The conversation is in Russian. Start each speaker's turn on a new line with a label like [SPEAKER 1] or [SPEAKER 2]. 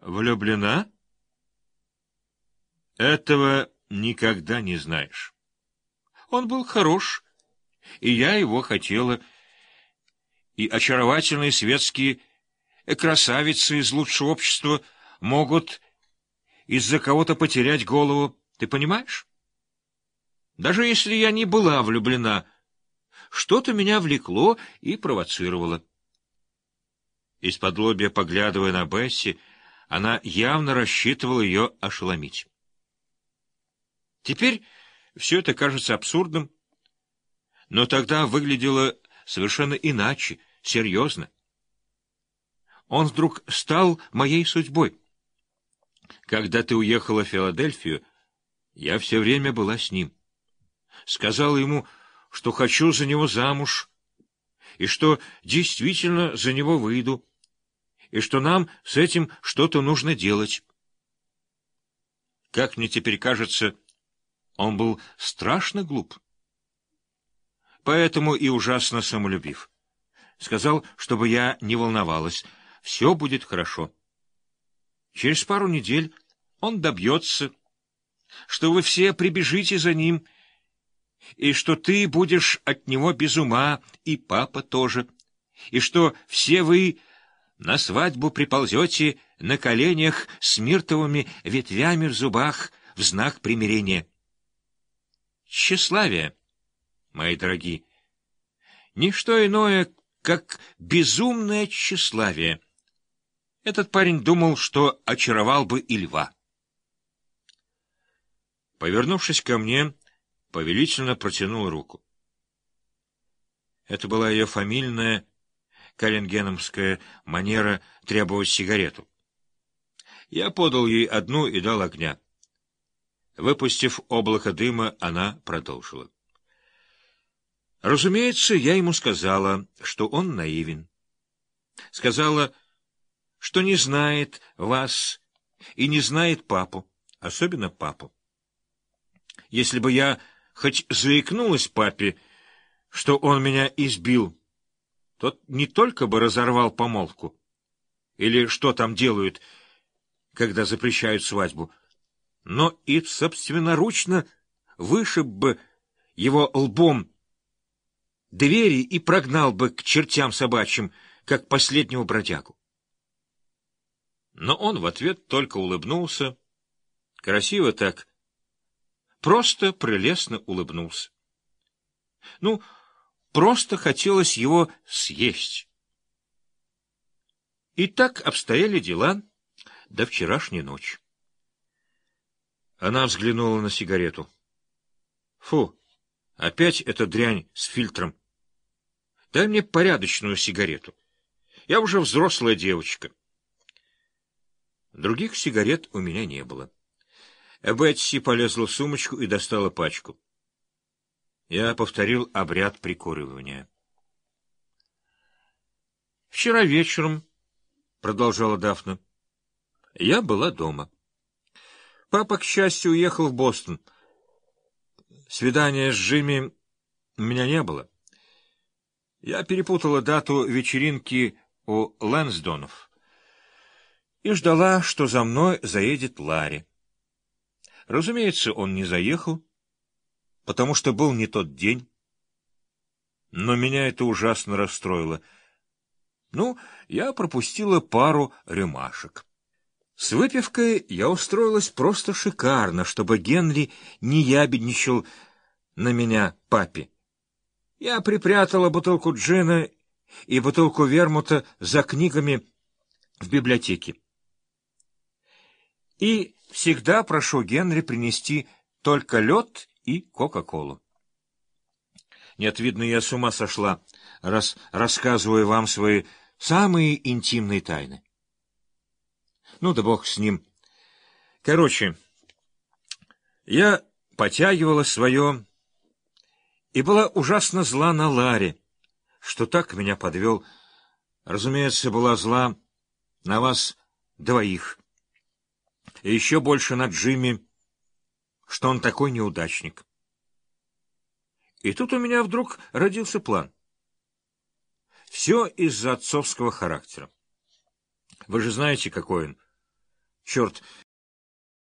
[SPEAKER 1] Влюблена? Этого никогда не знаешь. Он был хорош, и я его хотела. И очаровательные светские красавицы из лучшего общества могут из-за кого-то потерять голову. Ты понимаешь? Даже если я не была влюблена, что-то меня влекло и провоцировало. Из-под лобья, поглядывая на Бесси, она явно рассчитывала ее ошеломить. Теперь все это кажется абсурдным, но тогда выглядело совершенно иначе, серьезно. Он вдруг стал моей судьбой. Когда ты уехала в Филадельфию, я все время была с ним. Сказала ему, что хочу за него замуж, и что действительно за него выйду и что нам с этим что-то нужно делать. Как мне теперь кажется, он был страшно глуп. Поэтому и ужасно самолюбив. Сказал, чтобы я не волновалась, все будет хорошо. Через пару недель он добьется, что вы все прибежите за ним, и что ты будешь от него без ума, и папа тоже, и что все вы на свадьбу приползете на коленях с миртовыми ветвями в зубах в знак примирения. Тщеславие, мои дорогие, не что иное, как безумное тщеславие. Этот парень думал, что очаровал бы и льва. Повернувшись ко мне, повелительно протянул руку. Это была ее фамильная каллингеномская манера требовать сигарету. Я подал ей одну и дал огня. Выпустив облако дыма, она продолжила. Разумеется, я ему сказала, что он наивен. Сказала, что не знает вас и не знает папу, особенно папу. Если бы я хоть заикнулась папе, что он меня избил, тот не только бы разорвал помолвку, или что там делают, когда запрещают свадьбу, но и собственноручно вышиб бы его лбом двери и прогнал бы к чертям собачьим, как последнего бродягу. Но он в ответ только улыбнулся, красиво так, просто прелестно улыбнулся. Ну, Просто хотелось его съесть. И так обстояли дела до вчерашней ночи. Она взглянула на сигарету. Фу, опять эта дрянь с фильтром. Дай мне порядочную сигарету. Я уже взрослая девочка. Других сигарет у меня не было. Бетси полезла в сумочку и достала пачку. Я повторил обряд прикуривания. «Вчера вечером», — продолжала Дафна, — «я была дома. Папа, к счастью, уехал в Бостон. Свидания с Джимми у меня не было. Я перепутала дату вечеринки у Лэнсдонов и ждала, что за мной заедет Ларри. Разумеется, он не заехал, потому что был не тот день. Но меня это ужасно расстроило. Ну, я пропустила пару рюмашек. С выпивкой я устроилась просто шикарно, чтобы Генри не ябедничал на меня папе. Я припрятала бутылку джина и бутылку вермута за книгами в библиотеке. И всегда прошу Генри принести только лед и Кока-Колу. Нет, видно, я с ума сошла, раз рассказываю вам свои самые интимные тайны. Ну да бог с ним. Короче, я потягивала свое и была ужасно зла на Ларе, что так меня подвел. Разумеется, была зла на вас двоих. И еще больше на Джимми, что он такой неудачник. И тут у меня вдруг родился план. Все из-за отцовского характера. Вы же знаете, какой он. Черт,